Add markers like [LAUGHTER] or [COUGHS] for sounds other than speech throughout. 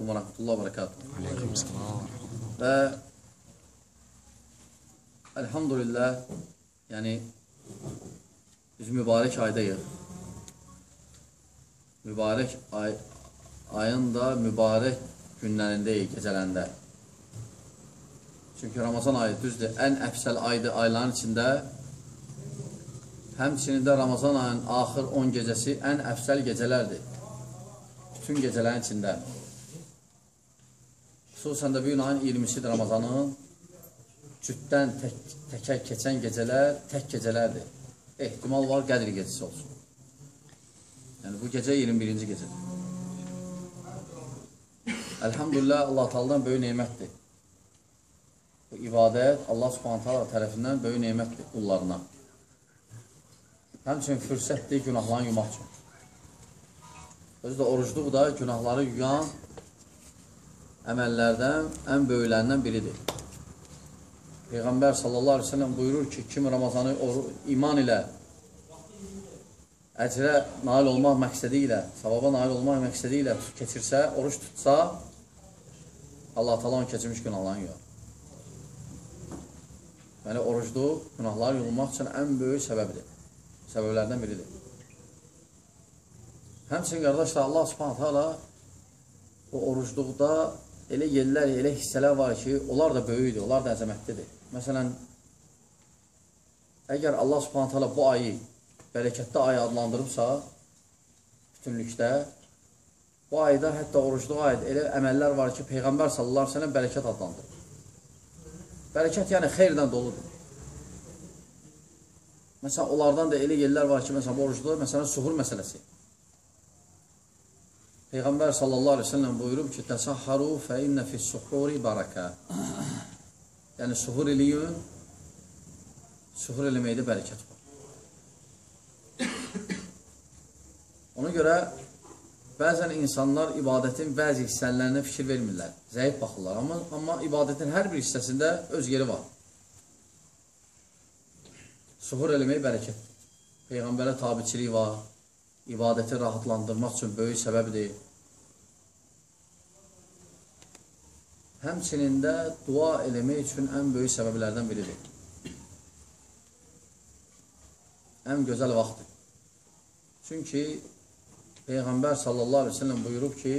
ve rahmetullah ve berekatuhu. Aleykümselam. Və elhamdülillah, yəni biz mübarək aydayıq. Mübarək ay, ayın da mübarək günlərindəyik, gecələrində. Çünki Ramazan ayı düzdür, ən əfsəl aydır ayların içində. Həmçinin də Ramazan ayının axır 10 gecəsi ən əfsəl gecələrdir. Bütün gecələrin içində. Xüsusən də bu gün ayın 20-sidir Ramazanın. Cütdən tək, təkər keçən gecələr tək gecələrdir. Ehtimal var Qədr gecəsi olsun. Yəni bu gecə 21-ci gecədir. Elhamdülillah Allah Taala'dan böyük nemətdir. Bu ibadət Allah Subhanahu taala tərəfindən böyük nemətdir qullarına. Həmçinin fürsətdir günahlarını yumaq üçün. Özü də orucluq da günahları yuyan əməllərdən ən böyüklərindən biridir. Peyğəmbər sallallahu aleyhi ve sellem buyurur ki, kim Ramazanı iman ilə əcrə nail olmaq məqsədi ilə, savaba nail olmaq məqsədi ilə keçirsə, oruç tutsa, Allah taala onu keçirmiş günahlarını yuvar. Deməli, orucluq günahları yuyulmaq üçün ən böyük səbəbdir. Səbəblərdən biridir. Həmçinin qardaşlar, Allah subhanətə ala o orucluqda elə yerlər, elə hissələr var ki, onlar da böyükdür, onlar da əzəmətlidir. Məsələn, əgər Allah subhanətə ala bu ayı bərəkətli ay adlandırıbsa, bütünlükdə, bu ayda hətta orucluğa aid elə əməllər var ki, Peyğəmbər sallallahu aleyhi bərəkət adlandırır. Bərəkət yəni xeyirdən doludur. Məsələn, onlardan da elə yerlər var ki, məsələn, orucluğa, məsələn, suhur məsələsi. Peyğəmbər sallallahu aleyhi ve sellem buyurub ki, Təsahharu fə innə fis-suhuri barakə. Yəni, suhur eləyin, suhur eləməkdə bərəkət var. Ona görə bəzən insanlar ibadətin bəzi hissələrinə fikir vermirlər, zəif baxırlar. Amma, amma ibadətin hər bir hissəsində öz yeri var. Suhur eləmək bərəkətdir. Peyğəmbərə tabiçilik var, ibadəti rahatlandırmaq üçün böyük səbəbdir. Həmçinin də dua eləmək üçün ən böyük səbəblərdən biridir. Ən gözəl vaxtdır. Çünki Peyğəmbər sallallahu aleyhi ve sellem buyurub ki,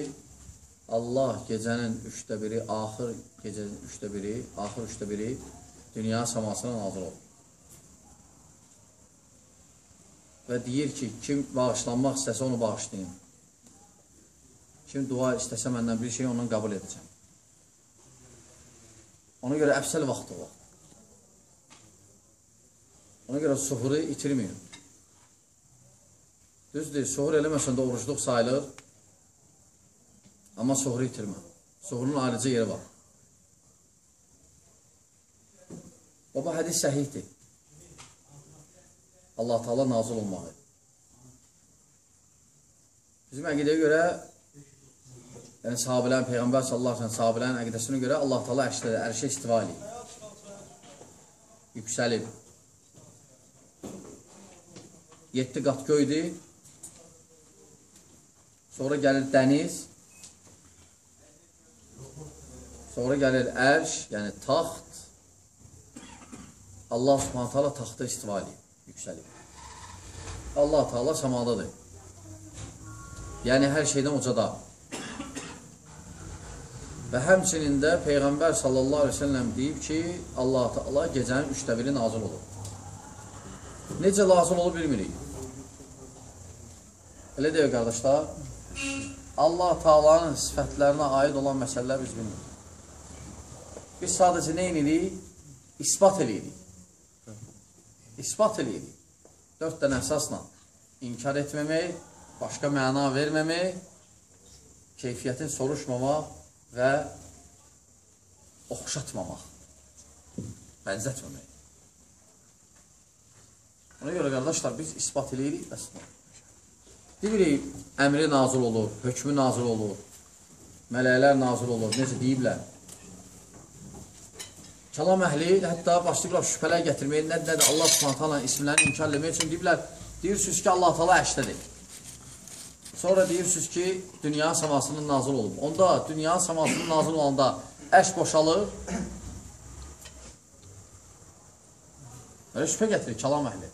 Allah gecənin üçdə biri, axır gecənin üçdə biri, axır üçdə biri dünya səmasına nazır olur. Və deyir ki, kim bağışlanmaq istəsə onu bağışlayın. Kim dua istəsə məndən bir şey ondan qəbul edəcəm. Ona görə əfsəl vaxt o vaxt. Ona görə suhuru itirməyin. Düzdür, suhur eləməsən də orucluq sayılır. Amma suhuru itirmə. Suhurun ayrıca yeri var. Baba hədis səhihdir. Allah Taala nazil olmağı. Bizim əqidəyə görə yəni sahabələrin peyğəmbər sallallahu əleyhi və səlləm sahabələrin əqidəsinə görə Allah Taala ərşdə ərşə istiva eləyir. Yüksəlib. 7 qat göydür. Sonra gəlir dəniz. Sonra gəlir ərş, yəni taxt. Allah Subhanahu taala taxta istiva eləyir yüksəlib. Allah Taala səmadadır. Yəni hər şeydən ucada. Və həmçinin də Peyğəmbər sallallahu əleyhi və səlləm deyib ki, Allah Taala gecənin üçdə biri nazil olur. Necə lazım olur bilmirik. Elə deyək qardaşlar, Allah Taala'nın sifətlərinə aid olan məsələlər biz bilmirik. Biz sadəcə nə edirik? İsbat edirik ispat eləyirik. Dörd dənə əsasla inkar etməmək, başqa məna verməmək, keyfiyyətin soruşmamaq və oxşatmamaq, bənzətməmək. Ona görə, qardaşlar, biz ispat eləyirik, bəs Deyirik, əmri nazil olur, hökmü nazil olur, mələklər nazil olur, necə deyiblər. Kəlam əhli hətta başlayıblar şübhələr gətirməyə, nədir, nədir, Allah subhanət hala ismlərini inkar eləmək üçün deyiblər, deyirsiniz ki, Allah tala əşdədir. Sonra deyirsiniz ki, dünya səmasının nazil olub. Onda dünya səmasının nazil olanda əş boşalır. Belə şübhə gətirir kəlam əhli.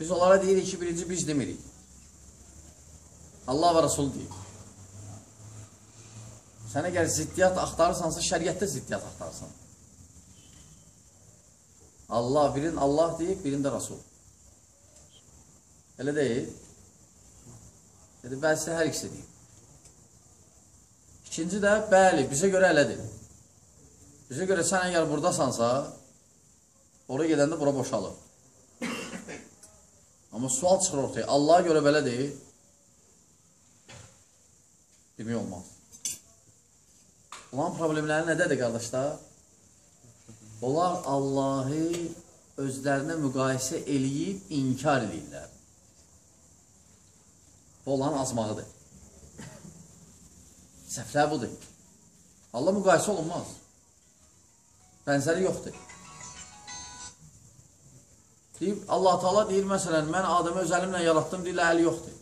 Biz onlara deyirik ki, birinci biz demirik. Allah və Rasul deyir. Sən əgər ziddiyyat axtarırsansa, şəriətdə ziddiyyat axtarırsan. Allah, birin Allah deyib, birində Rasul. Elə deyil. Dedi, bəzi hər ikisi deyib. İkinci də, bəli, bizə görə elədir. Bizə görə sən əgər buradasansa, oraya gedəndə bura boşalır. Amma sual çıxır ortaya. Allaha görə belə deyil. Demək olmaz. Olan problemləri nədədir, qardaşlar? Onlar Allahı özlərinə müqayisə eləyib, inkar edirlər. Bu olan azmağıdır. Səhvlər budur. Allah müqayisə olunmaz. Bənzəri yoxdur. Deyib, Allah Taala deyir, məsələn, mən Adəmi öz əlimlə yaratdım, deyirlər, əli yoxdur.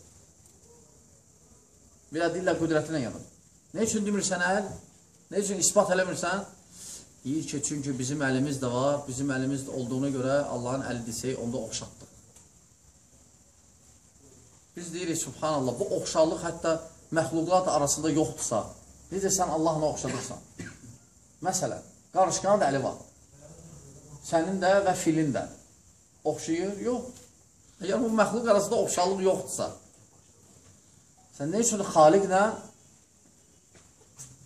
Də deyirlər, qüdrətinə yaradım. Nə üçün demirsən əl? Nə üçün ispat eləmirsən? Deyir ki, çünki bizim əlimiz də var, bizim əlimiz olduğuna görə Allahın əli desək, onda oxşatdıq. Biz deyirik, subhanallah, bu oxşarlıq hətta məxluqat arasında yoxdursa, necə sən Allahla oxşadırsan? Məsələn, qarışqanın da əli var. Sənin də və filin də. Oxşayır? Yox. Əgər bu məxluq arasında oxşarlıq yoxdursa, sən nə üçün xaliqlə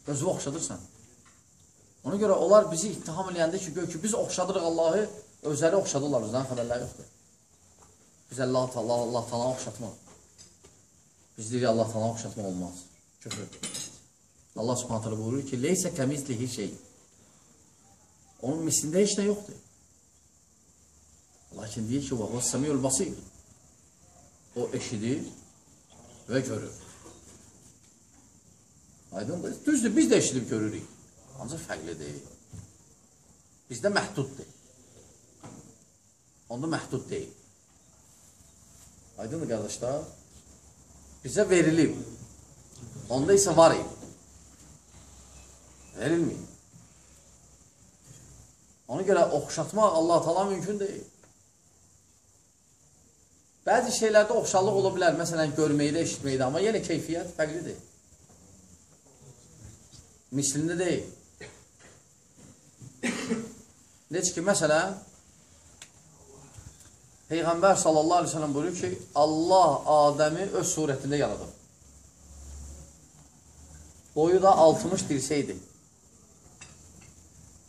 özünü oxşadırsan? Ona görə onlar bizi ittiham eləyəndə ki, gör ki, biz oxşadırıq Allahı, özləri oxşadırlar, özlərin xəbərləri yoxdur. Biz Allah Allah Allah Taala oxşatmaq. Biz deyirik Allah Taala oxşatmaq olmaz. Küfür. Allah Subhanahu taala buyurur ki, "Leysə kəmizlihi şey." Onun mislində heç nə yoxdur. Lakin deyir ki, "Və huves-semiyul basir." O eşidir və görür. Aydındır? Düzdür, biz də eşidib görürük. Ancaq fərqli deyil. Bizdə məhduddur. Onda məhdud deyil. Aydındır qardaşlar? Bizə verilib. Onda isə var idi. Verilməyib. Ona görə oxşatmaq Allah tala mümkün deyil. Bəzi şeylərdə oxşarlıq ola bilər. Məsələn, görməkdə, eşitməkdə. Amma yenə keyfiyyət fərqlidir. Mislində deyil. Necə ki, məsələn, Peyğəmbər sallallahu aleyhi ve sellem buyurur ki, Allah Adəmi öz surətində yaradıb. Boyu da 60 dirseydi.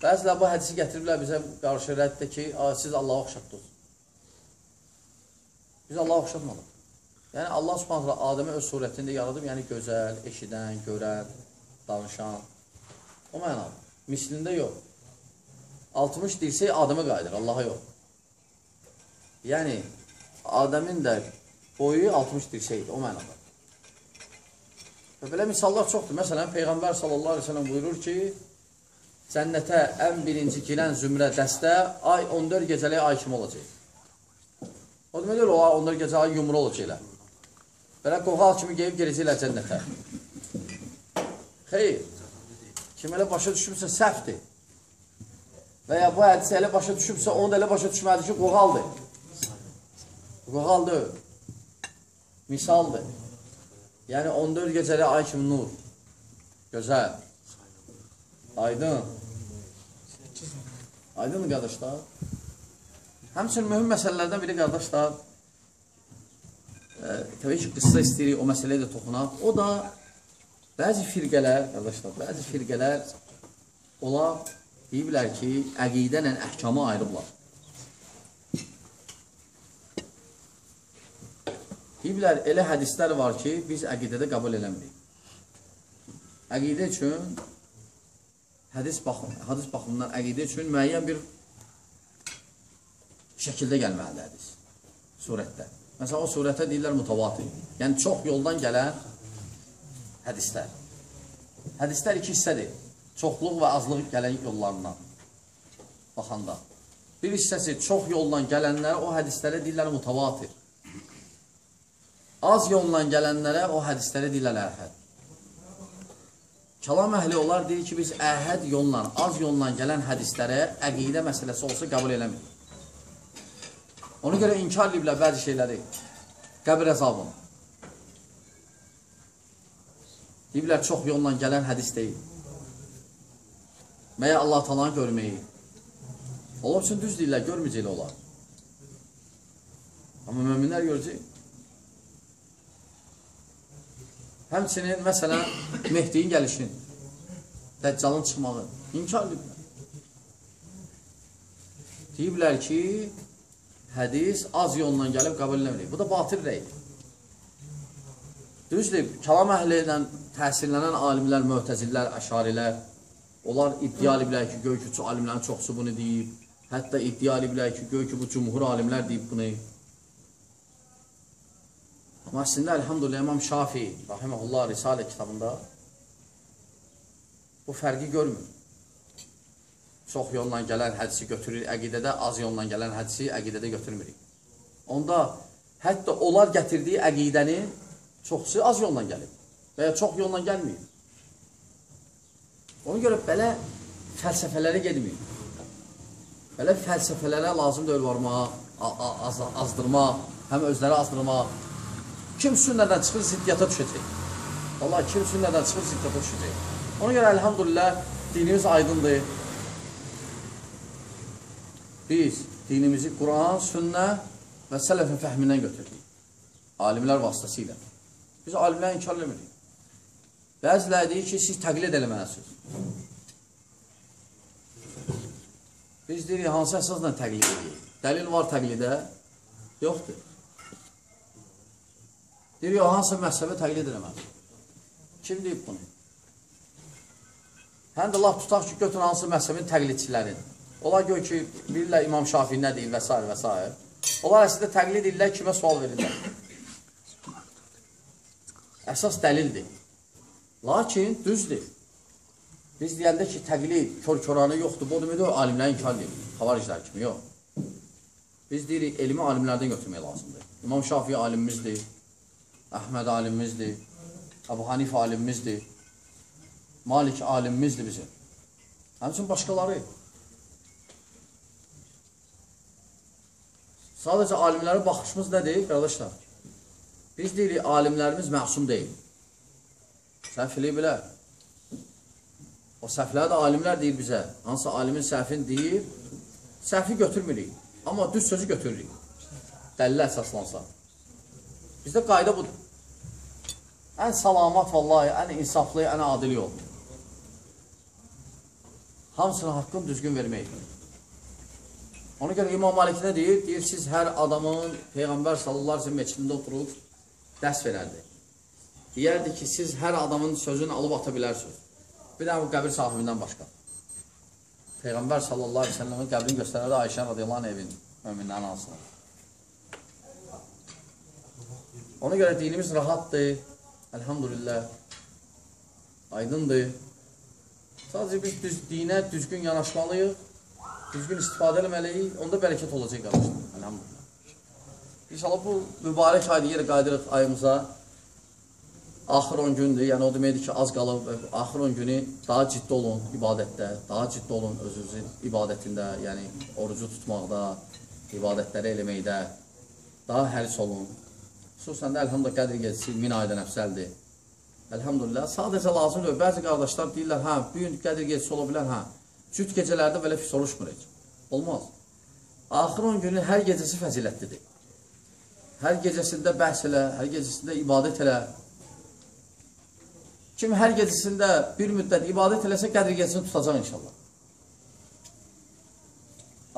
Bəzilər bu hədisi gətiriblər bizə qarşı rəddə ki, siz Allah'a oxşatdınız. Biz Allah'a oxşatmadıq. Yəni, Allah subhanətlə Adəmi öz surətində yaradıb, yəni gözəl, eşidən, görən, danışan. O mənadır. Mislində yox. 60 dirsək Adəmə qayıdır, Allaha yox. Yəni, Adəmin də boyu 60 dirsəkdir, o mənada. Və belə misallar çoxdur. Məsələn, Peyğəmbər sallallahu aleyhi ve sellem buyurur ki, cənnətə ən birinci girən zümrə dəstə ay 14 gecəlik ay kimi olacaq. O demək o 14 gecə ay yumru olacaqlar. Belə qoğal kimi geyib girəcəklər cənnətə. Xeyr, kim elə başa düşürsə səhvdir. Və ya bu hədisi elə başa düşübsə, onu da elə başa düşməlidir ki, qoğaldır. Qoğal deyil. Misaldır. Yəni 14 gecəli ay kimi nur. Gözəl. Aydın. Aydın qardaşlar. Həmçinin mühüm məsələlərdən biri qardaşlar. E, təbii ki, qıssa istəyirik, o məsələyə də toxunaq. O da bəzi firqələr, qardaşlar, bəzi firqələr onlar deyiblər ki, əqidə ilə əhkamı ayrıblar. Deyiblər, elə hədislər var ki, biz əqidədə qəbul eləmirik. Əqidə üçün, hədis, baxım, hədis baxımından əqidə üçün müəyyən bir şəkildə gəlməlidir hədis, surətdə. Məsələn, o surətə deyirlər mutavatir. Yəni, çox yoldan gələn hədislər. Hədislər iki hissədir. Çoxluq və azlıq gələn yollarından baxanda. Bir hissəsi çox yoldan gələnlər o hədislərə deyirlər mutavatir. Az yolla gələnlərə o hədisləri deyirlər əhəd. Kəlam əhli onlar deyir ki, biz əhəd yolla, az yolla gələn hədislərə əqidə məsələsi olsa qəbul eləmir. Ona görə inkar ediblər bəzi şeyləri. Qəbir əzabını. Deyiblər, çox yolla gələn hədis deyil. Məyə Allah talanı görməyi. Onlar üçün düz deyirlər, görməyəcəklər olar. Amma müminlər görəcək. Həmçinin, məsələn, [COUGHS] Mehdiyin gəlişin, Dəccalın çıxmağı, inkar ediblər. Deyiblər ki, hədis az yolla gəlib qəbul eləməyik. Bu da batil rəydir. Düzdür, kəlam əhli ilə təsirlənən alimlər, möhtəzillər, əşarilər, onlar iddia ediblər ki, göy ki, alimlərin çoxsu bunu deyib. Hətta iddia ediblər ki, göy ki, bu cumhur alimlər deyib bunu. Amma əslində, əlhamdülillah, İmam Şafi, rahiməhullah, Risalə kitabında bu fərqi görmür. Çox yolla gələn hədisi götürür əqidədə, az yolla gələn hədisi əqidədə götürmürük. Onda hətta onlar gətirdiyi əqidəni çoxsu az yolla gəlib və ya çox yolla gəlməyib. Ona görə belə fəlsəfələrə gedməyib. Belə fəlsəfələrə lazım deyil varmağa, az azdırmaq, həm özləri azdırmaq, Kim sünnədən çıxır, ziddiyyata düşəcək. Allah kim sünnədən çıxır, ziddiyyata düşəcək. Ona görə əlhamdülillah dinimiz aydındır. Biz dinimizi Quran, sünnə və sələfin fəhmindən götürdük. Alimlər vasitəsilə. Biz alimləri inkar eləmirik. Bəziləri deyir ki, siz təqlid eləməlisiniz. Biz deyirik, hansı əsasla təqlid edirik? Dəlil var təqlidə? Yoxdur. Deyir, yox, hansı məhzəbə təqlid eləməz. Kim deyib bunu? Həm də laf tutaq ki, götür hansı məhzəbin təqlidçilərin. Onlar gör ki, bilirlər İmam Şafi nə deyir və s. və s. Onlar əslində təqlid edirlər, kimə sual verirlər. Əsas dəlildir. Lakin düzdür. Biz deyəndə ki, təqlid, kör-köranı yoxdur, bu deməkdir, alimləri inkar edir. Xavariclər kimi, yox. Biz deyirik, elmi alimlərdən götürmək lazımdır. İmam Şafi alimimizdir, Əhməd alimimizdir, Əbu Hanif alimimizdir, Malik alimimizdir bizim. Həmçin başqaları. Sadəcə alimlərə baxışımız nədir, qardaşlar? Biz deyirik, alimlərimiz məsum deyil. Səhvliyi bilər. O səhvləri də alimlər deyir bizə. Hansı alimin səhvini deyir, səhvi götürmürük. Amma düz sözü götürürük. Dəlillə əsaslansa. Bizdə qayda budur. Ən salamat vallahi, ən insaflı, ən adil yol. Hamısına haqqın düzgün vermək. Ona görə İmam Malik nə deyir? Deyir, siz hər adamın Peyğəmbər sallallahu aleyhi ve meçidində oturub dərs verərdi. Deyərdi ki, siz hər adamın sözünü alıb ata bilərsiniz. Bir də bu qəbir sahibindən başqa. Peyğəmbər sallallahu aleyhi ve sellemin qəbrini göstərərdi Ayşə radiyallahu anh evin, möminlərin anasına. Ona görə dinimiz rahatdır. Elhamdülillah. Aydındır. Sadəcə biz düz, dinə düzgün yanaşmalıyıq. Düzgün istifadə eləməliyik. Onda bərəkət olacaq qardaşlar. Elhamdülillah. İnşallah bu mübarək ayda yerə qayıdırıq ayımıza. Axır 10 gündür. Yəni o deməkdir ki, az qalıb. Axır 10 günü daha ciddi olun ibadətdə. Daha ciddi olun özünüzün ibadətində. Yəni orucu tutmaqda, ibadətləri eləməkdə. Daha həris olun. Xüsusən də əlhamdülillah qədr gecəsi min aydan əfsəldir. Əlhamdülillah. Sadəcə lazımdır. Bəzi qardaşlar deyirlər, hə, bu gün qədr gecəsi ola bilər, hə. Cüt gecələrdə belə soruşmur heç. Olmaz. Axır 10 günün hər gecəsi fəzilətlidir. Hər gecəsində bəhs elə, hər gecəsində ibadət elə. Kim hər gecəsində bir müddət ibadət eləsə, qədr gecəsini tutacaq inşallah.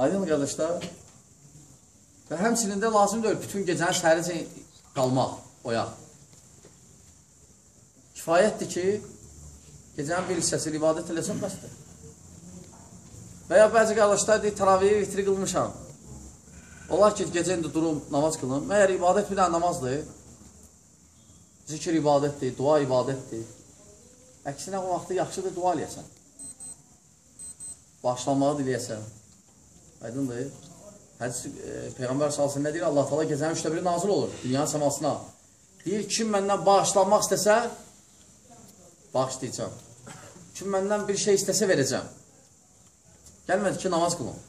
Aydın qardaşlar. Və həmçinin də lazım deyil, bütün gecəni səhərəcə qalmaq, oyaq. Kifayətdir ki, gecənin bir hissəsi ibadət eləsən bəsdir. Və ya bəzi qardaşlar deyir, təraviyyə vitri qılmışam. Olar ki, gecə indi durum, namaz qılın. Məyər ibadət bir dənə namazdır. Zikir ibadətdir, dua ibadətdir. Əksinə o vaxtı yaxşıdır, dua eləyəsən. Başlamağı diləyəsən. Aydındır. Hədis e, Peyğəmbər sallallahu nə deyir? Allah Taala gecənin üçdə biri nazil olur dünyanın səmasına. Deyir, kim məndən bağışlanmaq istəsə, bağışlayacağım. Kim məndən bir şey istəsə verəcəm. Gəlmədi ki, namaz qılın.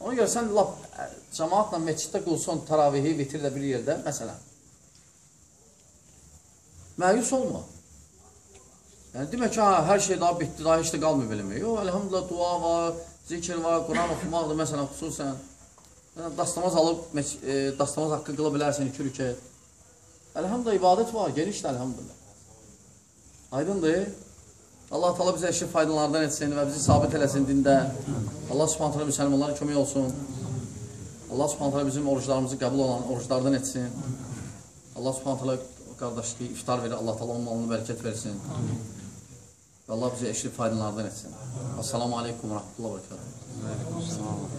Ona görə sən lap ə, cəmaatla meçiddə qılsan taravihi, vitir də bir yerdə, məsələn. Məyus olma. Yəni, demək ki, ha, hər şey daha bitdi, daha heç də qalmıyor beləmək. Yox, əlhamdülillah, dua var, zikir var, Quran oxumaqdır, məsələn, xüsusən. Yəni, dastamaz alıb, e, dastamaz haqqı qıla bilərsən, iki rükət. Əlhamdülillah, ibadət var, genişdir, əlhamdülillah. Aydındır. Allah Taala bizə eşit faydalardan etsin və bizi sabit eləsin dində. Allah Subhanahu taala müsəlmanlara kömək olsun. Allah Subhanahu taala bizim oruclarımızı qəbul olan oruclardan etsin. Allah Subhanahu taala qardaşlığı iftar verir. Allah Taala onun malını bərəkət versin. Və Allah bizə eşit faydalardan etsin. Assalamu alaykum və rahmetullah və bərəkatuhu.